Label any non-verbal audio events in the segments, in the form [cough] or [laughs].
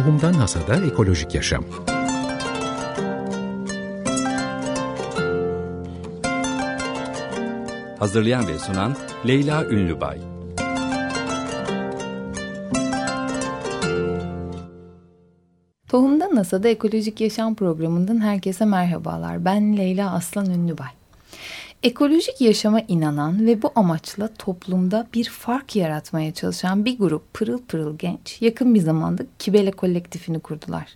Tohumdan Hasada Ekolojik Yaşam Hazırlayan ve sunan Leyla Ünlübay Tohumdan NASA'da Ekolojik Yaşam programından herkese merhabalar. Ben Leyla Aslan Ünlübay. Ekolojik yaşama inanan ve bu amaçla toplumda bir fark yaratmaya çalışan bir grup pırıl pırıl genç yakın bir zamanda Kibele kolektifini kurdular.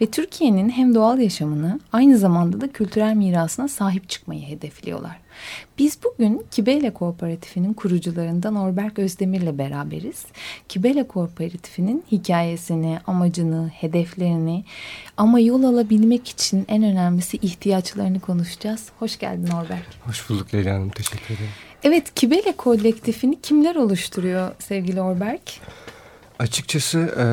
Ve Türkiye'nin hem doğal yaşamını aynı zamanda da kültürel mirasına sahip çıkmayı hedefliyorlar. Biz bugün Kibele Kooperatifinin kurucularından Orberk Özdemir'le beraberiz. Kibele Kooperatifinin hikayesini, amacını, hedeflerini ama yol alabilmek için en önemlisi ihtiyaçlarını konuşacağız. Hoş geldin Orberk. Hoş bulduk Leyla Hanım, teşekkür ederim. Evet, Kibele Kolektifini kimler oluşturuyor sevgili Orberk? Açıkçası e,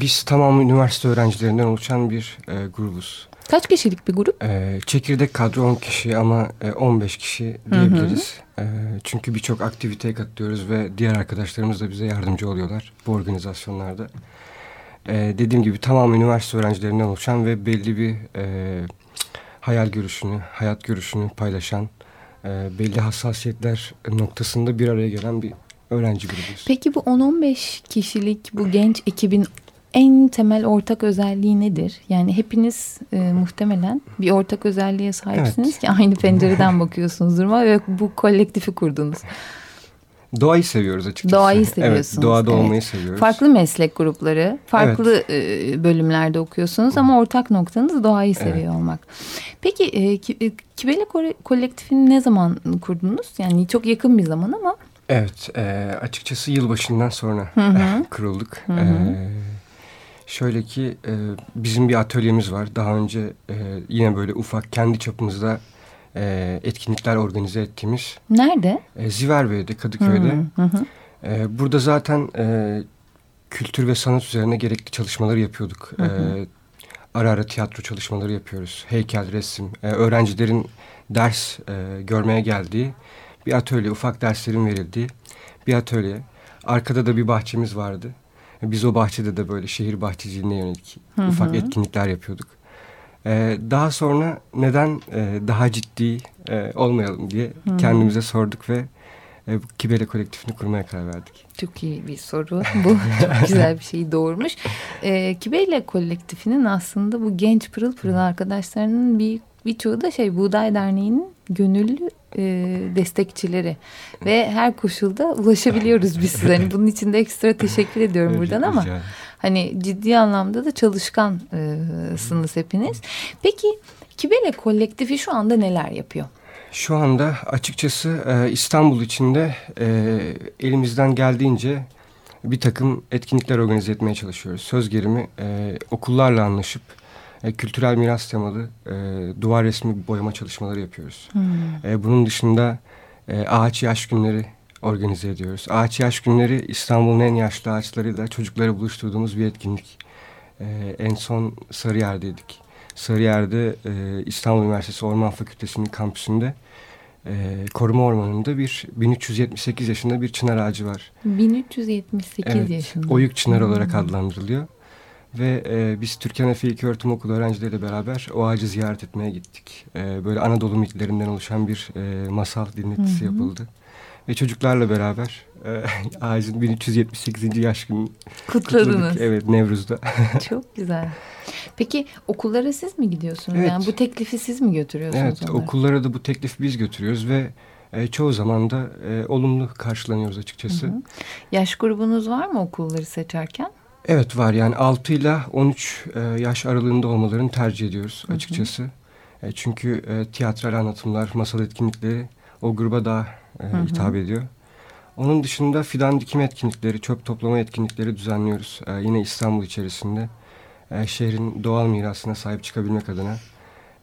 biz tamam üniversite öğrencilerinden oluşan bir e, grubuz. Kaç kişilik bir grup? Ee, çekirdek kadro 10 kişi ama e, 15 kişi diyebiliriz. Hı hı. E, çünkü birçok aktiviteye katılıyoruz ve diğer arkadaşlarımız da bize yardımcı oluyorlar bu organizasyonlarda. E, dediğim gibi tamam üniversite öğrencilerinden oluşan ve belli bir e, hayal görüşünü, hayat görüşünü paylaşan, e, belli hassasiyetler noktasında bir araya gelen bir öğrenci grubuyuz. Peki bu 10-15 kişilik bu genç ekibin en temel ortak özelliği nedir? Yani hepiniz e, muhtemelen bir ortak özelliğe sahipsiniz evet. ki aynı pencereden bakıyorsunuz duruma ve bu kolektifi kurdunuz. Doğayı seviyoruz açıkçası. Doğayı seviyorsunuz. Evet, doğada evet. olmayı seviyoruz. Farklı meslek grupları, farklı evet. e, bölümlerde okuyorsunuz ama ortak noktanız doğayı seviyor evet. olmak. Peki e, e Kibele kolektifini ne zaman kurdunuz? Yani çok yakın bir zaman ama. Evet, e, açıkçası yılbaşından sonra hı hı. [laughs] kurulduk. Hı hı. E, Şöyle ki e, bizim bir atölyemiz var. Daha önce e, yine böyle ufak kendi çapımızda e, etkinlikler organize ettiğimiz. Nerede? E, Ziverbey'de, Kadıköy'de. Hı hı. E, burada zaten e, kültür ve sanat üzerine gerekli çalışmaları yapıyorduk. Hı hı. E, ara ara tiyatro çalışmaları yapıyoruz. Heykel, resim. E, öğrencilerin ders e, görmeye geldiği bir atölye, ufak derslerin verildiği bir atölye. Arkada da bir bahçemiz vardı. Biz o bahçede de böyle şehir bahçeciliğine yönelik hı hı. ufak etkinlikler yapıyorduk. Ee, daha sonra neden e, daha ciddi e, olmayalım diye hı. kendimize sorduk ve e, Kibele kolektifini kurmaya karar verdik. Çok iyi bir soru. [laughs] Bu çok güzel bir şeyi doğurmuş. E, Kibele kolektifinin aslında bu genç pırıl pırıl arkadaşlarının bir birçoğu da şey Buğday Derneği'nin gönüllü e, destekçileri ve her koşulda ulaşabiliyoruz biz size. Hani bunun için de ekstra teşekkür ediyorum buradan ama hani ciddi anlamda da çalışkansınız hepiniz. Peki Kibele kolektifi şu anda neler yapıyor? Şu anda açıkçası e, İstanbul içinde e, elimizden geldiğince bir takım etkinlikler organize etmeye çalışıyoruz. Söz gelimi e, okullarla anlaşıp e, kültürel miras temalı e, duvar resmi boyama çalışmaları yapıyoruz. Hmm. E, bunun dışında e, ağaç yaş günleri organize ediyoruz. Ağaç yaş günleri İstanbul'un en yaşlı ağaçlarıyla çocukları buluşturduğumuz bir etkinlik. E, en son Sarıyer'deydik. Sarıyer'de e, İstanbul Üniversitesi Orman Fakültesi'nin kampüsünde e, koruma ormanında bir 1378 yaşında bir çınar ağacı var. 1378 evet, yaşında. Oyuk çınar hmm. olarak adlandırılıyor. Ve e, biz Türkan Efe İlköğretim Okulu öğrencileriyle beraber o ağacı ziyaret etmeye gittik. E, böyle Anadolu mitlerinden oluşan bir e, masal dinletisi Hı -hı. yapıldı. Ve çocuklarla beraber e, [laughs] ağacın 1378. yaş günü kutladınız. Kutladık. Evet Nevruz'da. [laughs] Çok güzel. Peki okullara siz mi gidiyorsunuz? Evet. Yani bu teklifi siz mi götürüyorsunuz? Evet onları? okullara da bu teklifi biz götürüyoruz ve e, çoğu zaman da e, olumlu karşılanıyoruz açıkçası. Hı hı. Yaş grubunuz var mı okulları seçerken? Evet var yani 6 ile 13 e, yaş aralığında olmalarını tercih ediyoruz açıkçası. Hı hı. E, çünkü e, tiyatral anlatımlar, masal etkinlikleri o gruba daha e, hı hı. hitap ediyor. Onun dışında fidan dikim etkinlikleri, çöp toplama etkinlikleri düzenliyoruz. E, yine İstanbul içerisinde e, şehrin doğal mirasına sahip çıkabilmek adına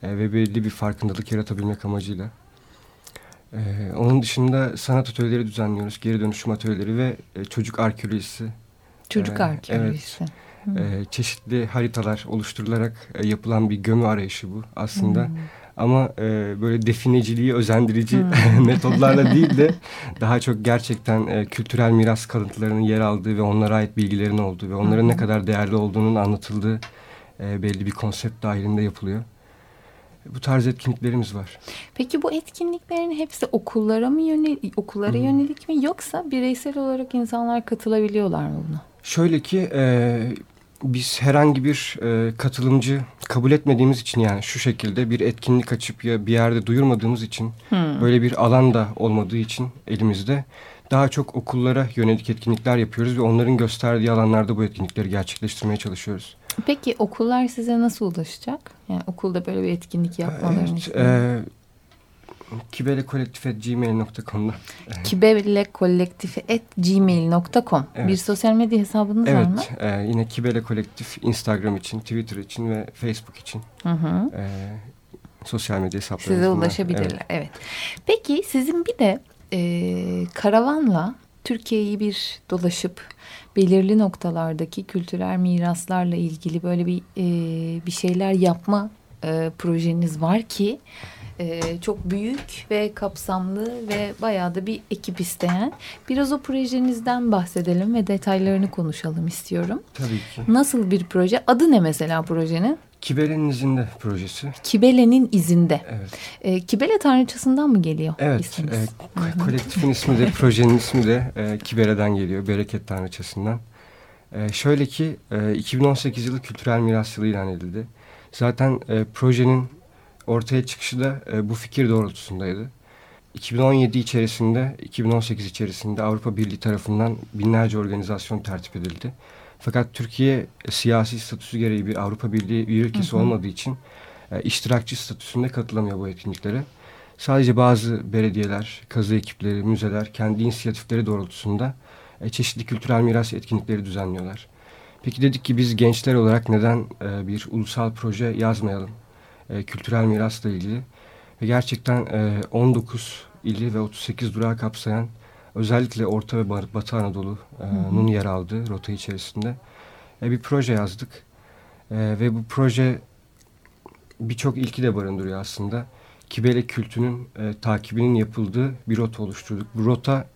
e, ve belli bir farkındalık yaratabilmek amacıyla. E, onun dışında sanat atölyeleri düzenliyoruz. Geri dönüşüm atölyeleri ve e, çocuk arkeolojisi Çocuk ee, arkeolojisi. Evet. E, çeşitli haritalar oluşturularak e, yapılan bir gömü arayışı bu aslında. Hmm. Ama e, böyle defineciliği özendirici hmm. [laughs] metodlarla değil de daha çok gerçekten e, kültürel miras kalıntılarının yer aldığı ve onlara ait bilgilerin olduğu ve onların hmm. ne kadar değerli olduğunun anlatıldığı e, belli bir konsept dahilinde yapılıyor. Bu tarz etkinliklerimiz var. Peki bu etkinliklerin hepsi okullara mı yönelik, okullara hmm. yönelik mi yoksa bireysel olarak insanlar katılabiliyorlar mı buna? Şöyle ki e, biz herhangi bir e, katılımcı kabul etmediğimiz için yani şu şekilde bir etkinlik açıp ya bir yerde duyurmadığımız için hmm. böyle bir alan da olmadığı için elimizde daha çok okullara yönelik etkinlikler yapıyoruz ve onların gösterdiği alanlarda bu etkinlikleri gerçekleştirmeye çalışıyoruz. Peki okullar size nasıl ulaşacak? Yani okulda böyle bir etkinlik yapmalarını evet, e, kibelekolektif.gmail.com'da. kibelekolektif.gmail.com evet. Bir sosyal medya hesabınız evet, var mı? Evet. E, yine Kibele Kolektif Instagram için, Twitter için ve Facebook için. Hı hı. E, sosyal medya hesapları. Size ulaşabilirler. Evet. evet. Peki sizin bir de e, karavanla Türkiye'yi bir dolaşıp belirli noktalardaki kültürel miraslarla ilgili böyle bir e, bir şeyler yapma e, projeniz var ki e, çok büyük ve kapsamlı ve bayağı da bir ekip isteyen. Biraz o projenizden bahsedelim ve detaylarını konuşalım istiyorum. Tabii ki. Nasıl bir proje? Adı ne mesela projenin? Kibele'nin izinde projesi. Kibele'nin izinde. Evet. E, Kibele tanrıçasından mı geliyor Evet. E, kolektifin ismi de [laughs] projenin ismi de e, Kibele'den geliyor. Bereket tanrıçasından. E, şöyle ki e, 2018 yılı kültürel miras yılı ilan edildi. Zaten e, projenin ortaya çıkışı da e, bu fikir doğrultusundaydı. 2017 içerisinde, 2018 içerisinde Avrupa Birliği tarafından binlerce organizasyon tertip edildi. Fakat Türkiye e, siyasi statüsü gereği bir Avrupa Birliği üye ülkesi hı hı. olmadığı için e, iştirakçı statüsünde katılamıyor bu etkinliklere. Sadece bazı belediyeler, kazı ekipleri, müzeler kendi inisiyatifleri doğrultusunda e, çeşitli kültürel miras etkinlikleri düzenliyorlar. Peki dedik ki biz gençler olarak neden e, bir ulusal proje yazmayalım? E, kültürel mirasla ilgili. Ve gerçekten e, 19 ili ve 38 durağı kapsayan özellikle Orta ve Batı Anadolu'nun yer aldığı rota içerisinde e, bir proje yazdık. E, ve bu proje birçok ilki de barındırıyor aslında. Kibele kültünün e, takibinin yapıldığı bir rota oluşturduk. Bu rota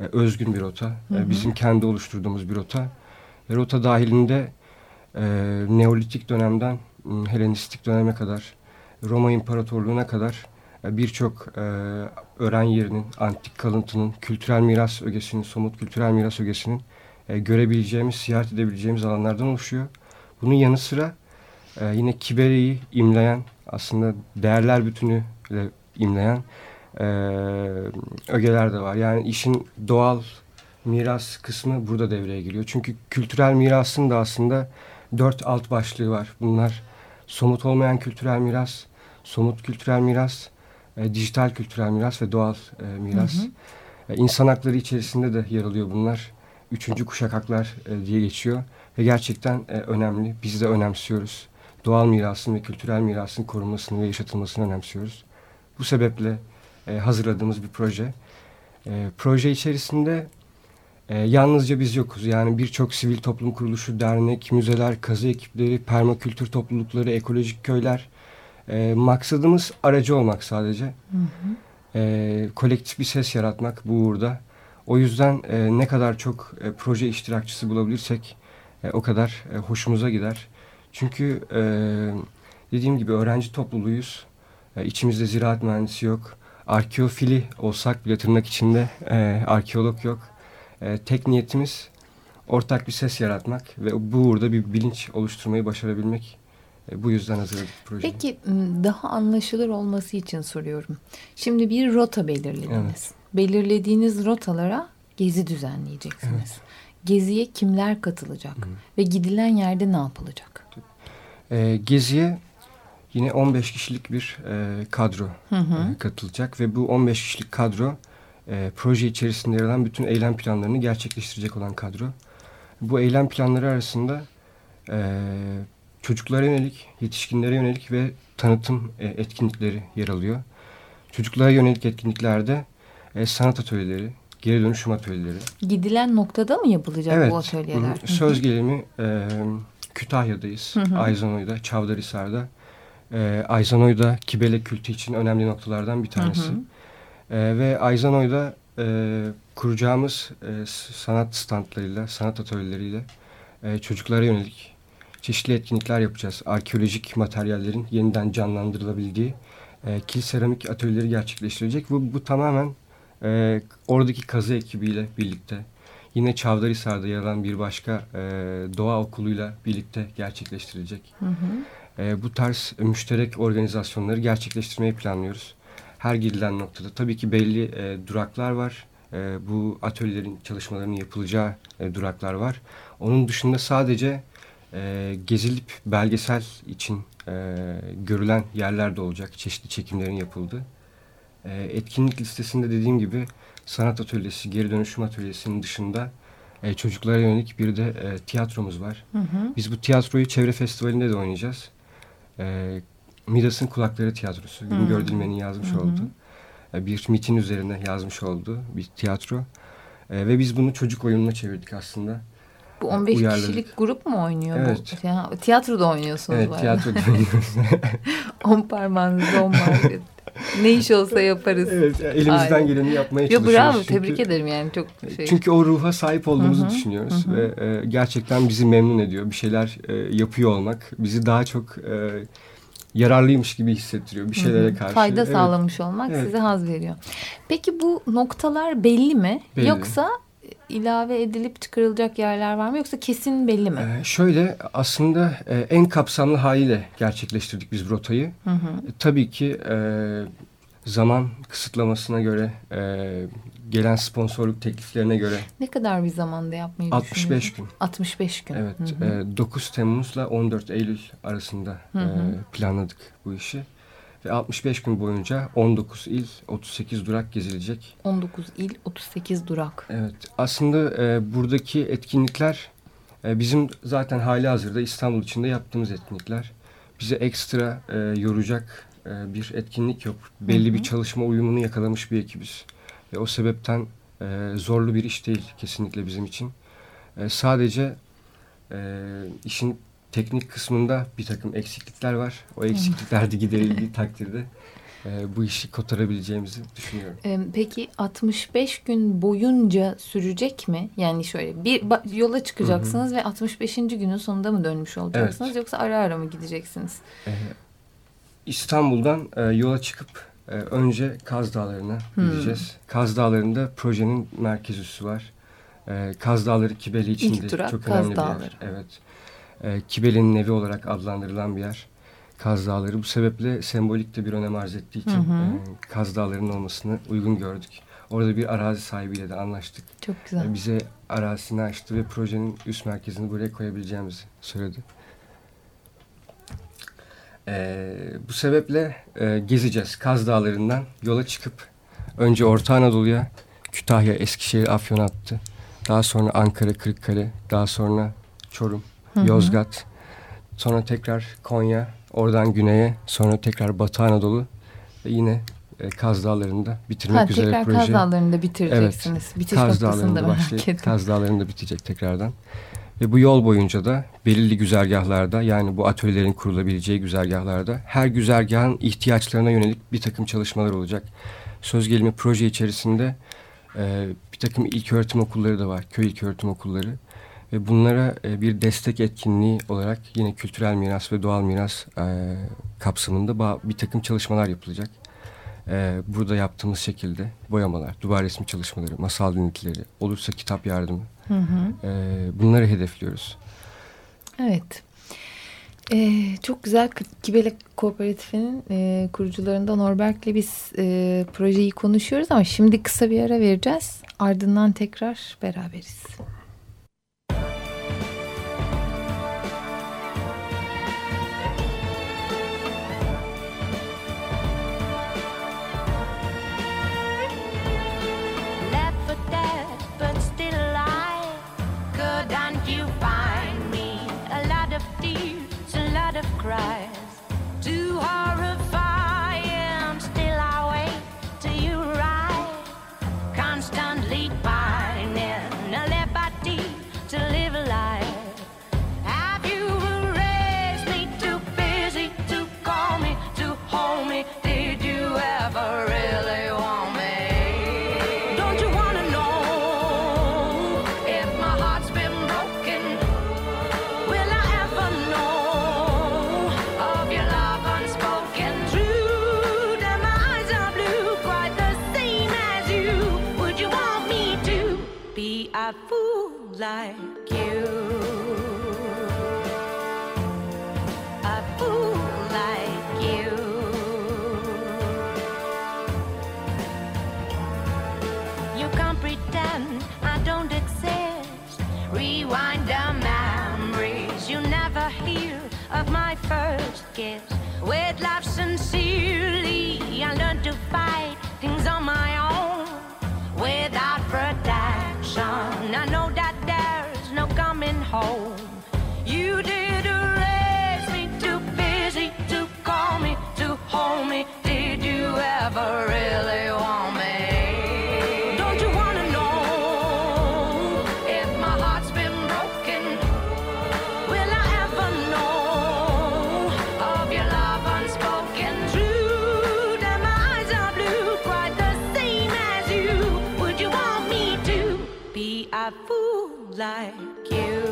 e, özgün bir rota. Hı hı. E, bizim kendi oluşturduğumuz bir rota. E, rota dahilinde e, Neolitik dönemden Helenistik döneme kadar, Roma İmparatorluğu'na kadar e, birçok e, öğren yerinin, antik kalıntının, kültürel miras ögesinin, somut kültürel miras ögesinin e, görebileceğimiz, ziyaret edebileceğimiz alanlardan oluşuyor. Bunun yanı sıra e, yine Kiberi'yi imleyen, aslında değerler bütünüyle imleyen e, ögeler de var. Yani işin doğal miras kısmı burada devreye giriyor. Çünkü kültürel mirasın da aslında dört alt başlığı var. Bunlar somut olmayan kültürel miras, somut kültürel miras, e, dijital kültürel miras ve doğal e, miras. Hı hı. E, insan hakları içerisinde de yer alıyor bunlar. Üçüncü kuşak haklar e, diye geçiyor. Ve gerçekten e, önemli. Biz de önemsiyoruz. Doğal mirasın ve kültürel mirasın korunmasını ve yaşatılmasını önemsiyoruz. Bu sebeple e, hazırladığımız bir proje. E, proje içerisinde e, yalnızca biz yokuz. Yani birçok sivil toplum kuruluşu, dernek, müzeler, kazı ekipleri, permakültür toplulukları, ekolojik köyler. E, maksadımız aracı olmak sadece. Hı hı. E, kolektif bir ses yaratmak bu uğurda. O yüzden e, ne kadar çok e, proje iştirakçısı bulabilirsek e, o kadar e, hoşumuza gider. Çünkü e, dediğim gibi öğrenci topluluğuyuz. E, içimizde ziraat mühendisi yok. Arkeofili olsak bile tırnak içinde e, arkeolog yok e, tek niyetimiz ortak bir ses yaratmak ve bu uğurda bir bilinç oluşturmayı başarabilmek. E, bu yüzden hazırladık projeyi. Peki daha anlaşılır olması için soruyorum. Şimdi bir rota belirlediniz. Evet. Belirlediğiniz rotalara gezi düzenleyeceksiniz. Evet. Geziye kimler katılacak Hı. ve gidilen yerde ne yapılacak? E, geziye yine 15 kişilik bir e, kadro hı hı. E, katılacak ve bu 15 kişilik kadro e, proje içerisinde yer alan bütün eylem planlarını gerçekleştirecek olan kadro. Bu eylem planları arasında e, çocuklara yönelik, yetişkinlere yönelik ve tanıtım e, etkinlikleri yer alıyor. Çocuklara yönelik etkinliklerde e, sanat atölyeleri, geri dönüşüm atölyeleri. Gidilen noktada mı yapılacak evet, bu atölyeler? Söz gelimi e, Kütahya'dayız, Ayzanoy'da, Çavdarhisar'da E, Ayzanoy da Kibele kültü için önemli noktalardan bir tanesi. Hı hı. E, ve Ayzanoy'da e, kuracağımız e, sanat standlarıyla, sanat atölyeleriyle e, çocuklara yönelik çeşitli etkinlikler yapacağız. Arkeolojik materyallerin yeniden canlandırılabildiği e, kil seramik atölyeleri gerçekleştirecek. Bu, bu tamamen e, oradaki kazı ekibiyle birlikte yine Çavdarhisar'da yer alan bir başka e, doğa okuluyla birlikte gerçekleştirilecek. Hı hı. E, bu tarz müşterek organizasyonları gerçekleştirmeyi planlıyoruz. Her gidilen noktada tabii ki belli e, duraklar var. E, bu atölyelerin çalışmalarının yapılacağı e, duraklar var. Onun dışında sadece e, gezilip belgesel için e, görülen yerler de olacak. Çeşitli çekimlerin yapıldığı. E, etkinlik listesinde dediğim gibi sanat atölyesi, geri dönüşüm atölyesinin dışında e, çocuklara yönelik bir de e, tiyatromuz var. Hı hı. Biz bu tiyatroyu çevre festivalinde de oynayacağız. E, Midas'ın Kulakları Tiyatrosu. Güngör Dilmen'in yazmış hı hı. olduğu. E, bir mitin üzerine yazmış olduğu bir tiyatro. E, ve biz bunu çocuk oyununa çevirdik aslında. Bu 15 uyarladık. kişilik grup mu oynuyor? Evet. Bu? Tiyatroda oynuyorsunuz. Evet tiyatroda [laughs] oynuyoruz. [laughs] on parmağınızda on marifet. ne iş olsa yaparız. Evet elimizden Aynen. geleni yapmaya Yo, çalışıyoruz. Bravo çünkü, tebrik ederim yani çok şey. Çünkü o ruha sahip olduğumuzu Hı -hı. düşünüyoruz. Hı -hı. Ve e, gerçekten bizi memnun ediyor. Bir şeyler e, yapıyor olmak bizi daha çok... E, yararlıymış gibi hissettiriyor bir şeylere karşı. Fayda evet. sağlamış olmak evet. size haz veriyor. Peki bu noktalar belli mi? Belli. Yoksa ilave edilip çıkarılacak yerler var mı yoksa kesin belli mi? Ee, şöyle aslında e, en kapsamlı haliyle gerçekleştirdik biz rotayı. Hı hı. E, tabii ki e, zaman kısıtlamasına göre e, gelen sponsorluk tekliflerine göre. Ne kadar bir zamanda yapmayı 65 gün. 65 gün. Evet. Hı hı. E, 9 Temmuz'la 14 Eylül arasında hı hı. E, planladık bu işi. Ve 65 gün boyunca 19 il, 38 durak gezilecek. 19 il, 38 durak. Evet. Aslında e, buradaki etkinlikler e, bizim zaten hali hazırda İstanbul içinde yaptığımız etkinlikler. Bize ekstra e, yoracak e, bir etkinlik yok. Belli hı hı. bir çalışma uyumunu yakalamış bir ekibiz. Ve o sebepten e, zorlu bir iş değil kesinlikle bizim için. E, sadece e, işin teknik kısmında bir takım eksiklikler var. O eksiklikler de giderildiği [laughs] takdirde e, bu işi kotarabileceğimizi düşünüyorum. Peki 65 gün boyunca sürecek mi? Yani şöyle bir yola çıkacaksınız hı hı. ve 65. günün sonunda mı dönmüş olacaksınız evet. yoksa ara ara mı gideceksiniz? İstanbul'dan e, yola çıkıp e, önce Kaz Dağları'na hmm. gideceğiz. Kaz Dağları'nda projenin merkez üssü var. E, Kaz Dağları Kibeli içinde çok Kaz önemli Dağları. bir yer. Evet e, Kibeli'nin evi olarak adlandırılan bir yer. Kaz Dağları. Bu sebeple sembolik de bir önem arz ettiği için hı hı. E, Kaz Dağları'nın olmasını uygun gördük. Orada bir arazi sahibiyle de anlaştık. Çok güzel. E, bize arazisini açtı ve projenin üst merkezini buraya koyabileceğimizi söyledi. E, bu sebeple e, gezeceğiz. Kaz Dağları'ndan yola çıkıp önce Orta Anadolu'ya, Kütahya, Eskişehir, Afyon attı. Daha sonra Ankara, Kırıkkale, daha sonra Çorum, Hı -hı. Yozgat, sonra tekrar Konya, oradan güneye, sonra tekrar Batı Anadolu ve yine e, Kaz Dağları'nda bitirmek ha, üzere tekrar proje. Kaz Dağları'nda bitireceksiniz. Evet, Bitiş Kaz Dağları'nda başlayıp Kaz Dağları'nda bitecek tekrardan. Ve bu yol boyunca da belirli güzergahlarda yani bu atölyelerin kurulabileceği güzergahlarda her güzergahın ihtiyaçlarına yönelik bir takım çalışmalar olacak. Söz gelimi proje içerisinde e, bir takım ilk öğretim okulları da var. Köy ilk öğretim okulları. Ve bunlara e, bir destek etkinliği olarak yine kültürel miras ve doğal miras e, kapsamında bir takım çalışmalar yapılacak. E, burada yaptığımız şekilde boyamalar, duvar resmi çalışmaları, masal dinletileri, olursa kitap yardımı hı hı. bunları hedefliyoruz. Evet. Ee, çok güzel Kibele Kooperatifi'nin e, kurucularından Norberk'le biz e, projeyi konuşuyoruz ama şimdi kısa bir ara vereceğiz. Ardından tekrar beraberiz. with love sincere. Like you?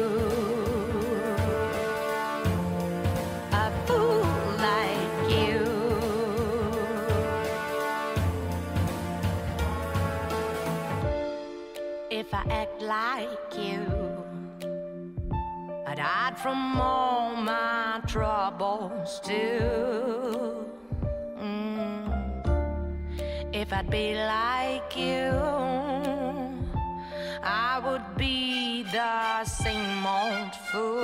A fool like you. If I act like you. I'd hide from all my troubles too. Mm. If I'd be like you, fool.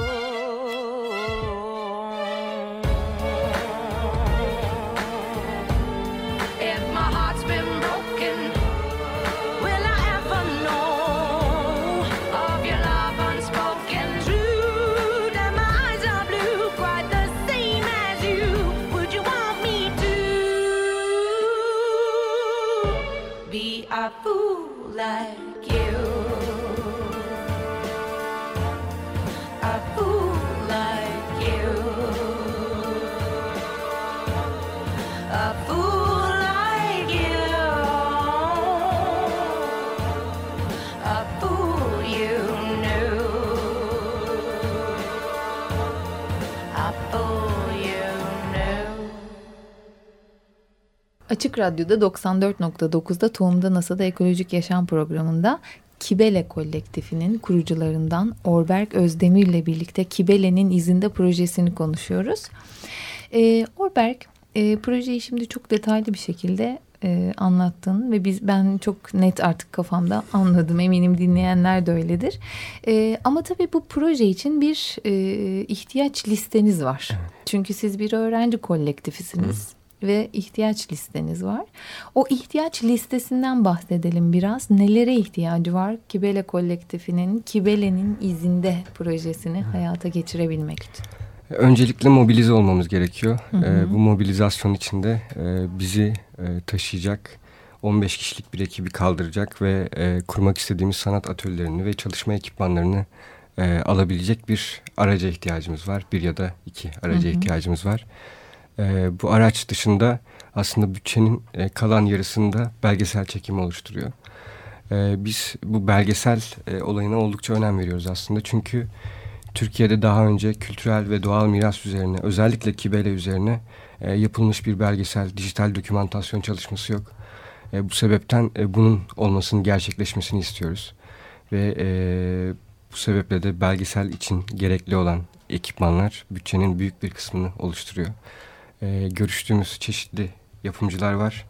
Açık Radyo'da 94.9'da Tohumda NASA'da Ekolojik Yaşam programında Kibele Kolektifinin kurucularından Orberk Özdemir ile birlikte Kibele'nin izinde projesini konuşuyoruz. Ee, Orberk e, projeyi şimdi çok detaylı bir şekilde e, anlattın ve biz ben çok net artık kafamda anladım eminim dinleyenler de öyledir. E, ama tabii bu proje için bir e, ihtiyaç listeniz var. Çünkü siz bir öğrenci kolektifisiniz ve ihtiyaç listeniz var. O ihtiyaç listesinden bahsedelim biraz. Nelere ihtiyacı var Kibele kolektifinin Kibele'nin izinde projesini hayata geçirebilmek için? Öncelikle mobilize olmamız gerekiyor. Ee, bu mobilizasyon içinde e, bizi e, taşıyacak 15 kişilik bir ekibi kaldıracak ve e, kurmak istediğimiz sanat atölyelerini ve çalışma ekipmanlarını e, alabilecek bir araca ihtiyacımız var. Bir ya da iki araca ihtiyacımız var. E, bu araç dışında aslında bütçenin e, kalan yarısını da belgesel çekim oluşturuyor. E, biz bu belgesel e, olayına oldukça önem veriyoruz aslında. Çünkü Türkiye'de daha önce kültürel ve doğal miras üzerine özellikle Kibele üzerine e, yapılmış bir belgesel, dijital dokümantasyon çalışması yok. E, bu sebepten e, bunun olmasının gerçekleşmesini istiyoruz. Ve e, bu sebeple de belgesel için gerekli olan ekipmanlar bütçenin büyük bir kısmını oluşturuyor. E, görüştüğümüz çeşitli yapımcılar var.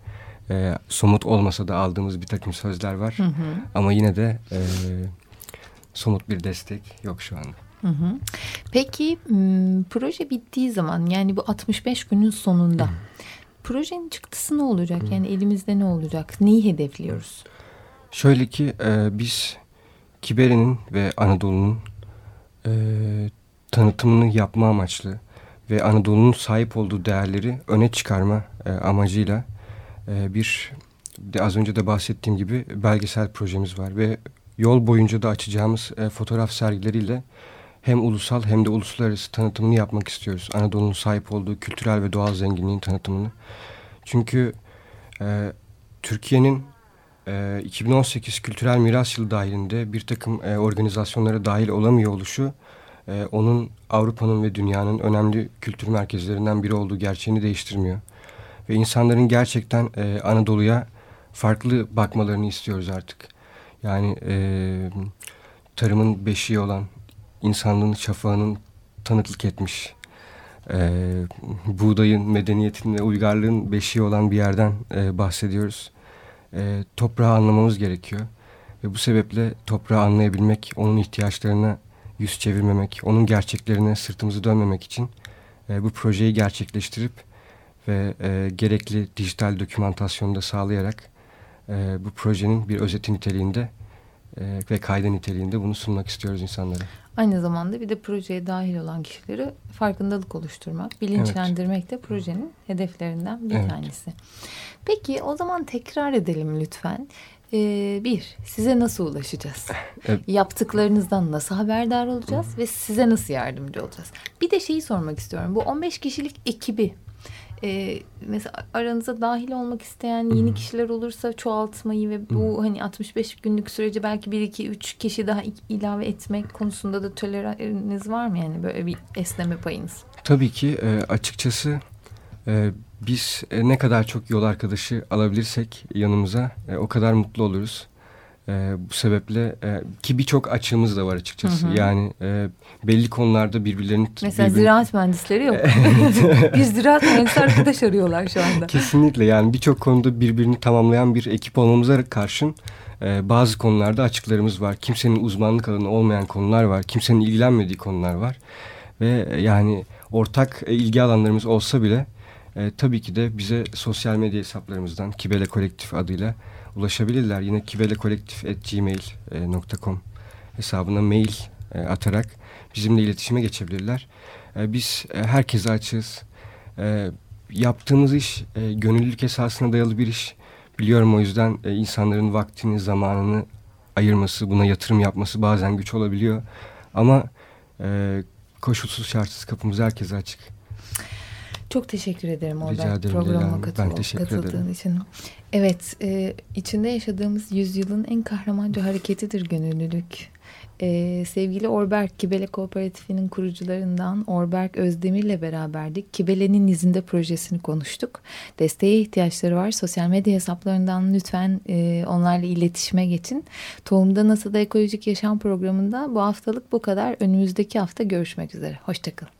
E, somut olmasa da aldığımız bir takım sözler var. Ama yine de e, somut bir destek yok şu anda. Hı hı. Peki proje bittiği zaman yani bu 65 günün sonunda projenin çıktısı ne olacak? Yani elimizde ne olacak? Neyi hedefliyoruz? Şöyle ki e, biz Kiberi'nin ve Anadolu'nun e, tanıtımını yapma amaçlı ve Anadolu'nun sahip olduğu değerleri öne çıkarma e, amacıyla e, bir de az önce de bahsettiğim gibi belgesel projemiz var ve yol boyunca da açacağımız e, fotoğraf sergileriyle hem ulusal hem de uluslararası tanıtımını yapmak istiyoruz. Anadolu'nun sahip olduğu kültürel ve doğal zenginliğin tanıtımını. Çünkü e, Türkiye'nin e, 2018 Kültürel Miras Yılı dahilinde bir takım e, organizasyonlara dahil olamıyor oluşu e, onun Avrupa'nın ve dünyanın önemli kültür merkezlerinden biri olduğu gerçeğini değiştirmiyor. Ve insanların gerçekten e, Anadolu'ya farklı bakmalarını istiyoruz artık. Yani e, tarımın beşiği olan, insanlığın şafağının tanıklık etmiş, e, buğdayın, medeniyetin ve uygarlığın beşiği olan bir yerden e, bahsediyoruz. E, toprağı anlamamız gerekiyor. Ve bu sebeple toprağı anlayabilmek, onun ihtiyaçlarına yüz çevirmemek, onun gerçeklerine sırtımızı dönmemek için e, bu projeyi gerçekleştirip ve e, gerekli dijital dokümantasyonu da sağlayarak e, bu projenin bir özeti niteliğinde e, ve kayda niteliğinde bunu sunmak istiyoruz insanlara. Aynı zamanda bir de projeye dahil olan kişileri farkındalık oluşturmak, bilinçlendirmek evet. de projenin hedeflerinden bir evet. tanesi. Peki o zaman tekrar edelim lütfen. Ee, bir, size nasıl ulaşacağız? [laughs] Evet. Yaptıklarınızdan nasıl haberdar olacağız ve size nasıl yardımcı olacağız? Bir de şeyi sormak istiyorum. Bu 15 kişilik ekibi e, mesela aranıza dahil olmak isteyen yeni kişiler olursa çoğaltmayı ve bu hani 65 günlük sürece belki bir iki üç kişi daha ilave etmek konusunda da tolerans var mı yani böyle bir esneme payınız? Tabii ki e, açıkçası e, biz e, ne kadar çok yol arkadaşı alabilirsek yanımıza e, o kadar mutlu oluruz. E, bu sebeple e, ki birçok açığımız da var açıkçası. Hı hı. Yani e, belli konularda birbirlerini... Mesela birbirini... ziraat mühendisleri yok. [laughs] [laughs] bir ziraat mühendisi arkadaş arıyorlar şu anda. Kesinlikle yani birçok konuda birbirini tamamlayan bir ekip olmamıza karşın e, bazı konularda açıklarımız var. Kimsenin uzmanlık alanı olmayan konular var. Kimsenin ilgilenmediği konular var. Ve e, yani ortak e, ilgi alanlarımız olsa bile e, tabii ki de bize sosyal medya hesaplarımızdan Kibele Kolektif adıyla ulaşabilirler. Yine kibelekolektif.gmail.com hesabına mail e, atarak bizimle iletişime geçebilirler. E, biz e, herkese açığız. E, yaptığımız iş e, gönüllülük esasına dayalı bir iş. Biliyorum o yüzden e, insanların vaktini, zamanını ayırması, buna yatırım yapması bazen güç olabiliyor. Ama e, koşulsuz şartsız kapımız herkese açık. Çok teşekkür ederim Olberk programa katıl katıldığın ederim. için. Evet, e, içinde yaşadığımız yüzyılın en kahramanca hareketidir gönüllülük. E, sevgili Orberk Kibele Kooperatifi'nin kurucularından Orberk Özdemir ile beraberdik. Kibele'nin izinde projesini konuştuk. Desteğe ihtiyaçları var. Sosyal medya hesaplarından lütfen e, onlarla iletişime geçin. Tohumda NASA'da Ekolojik Yaşam programında bu haftalık bu kadar. Önümüzdeki hafta görüşmek üzere. Hoşçakalın.